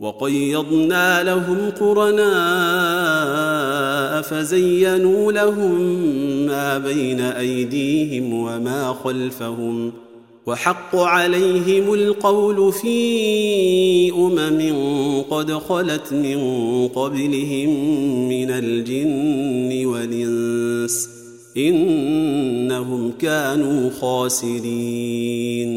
وقيضنا لهم قرناء فزينوا لهم ما بين أيديهم وما خلفهم وحق عليهم القول في أمم قد خلت من قبلهم من الجن والإنس إنهم كانوا خاسرين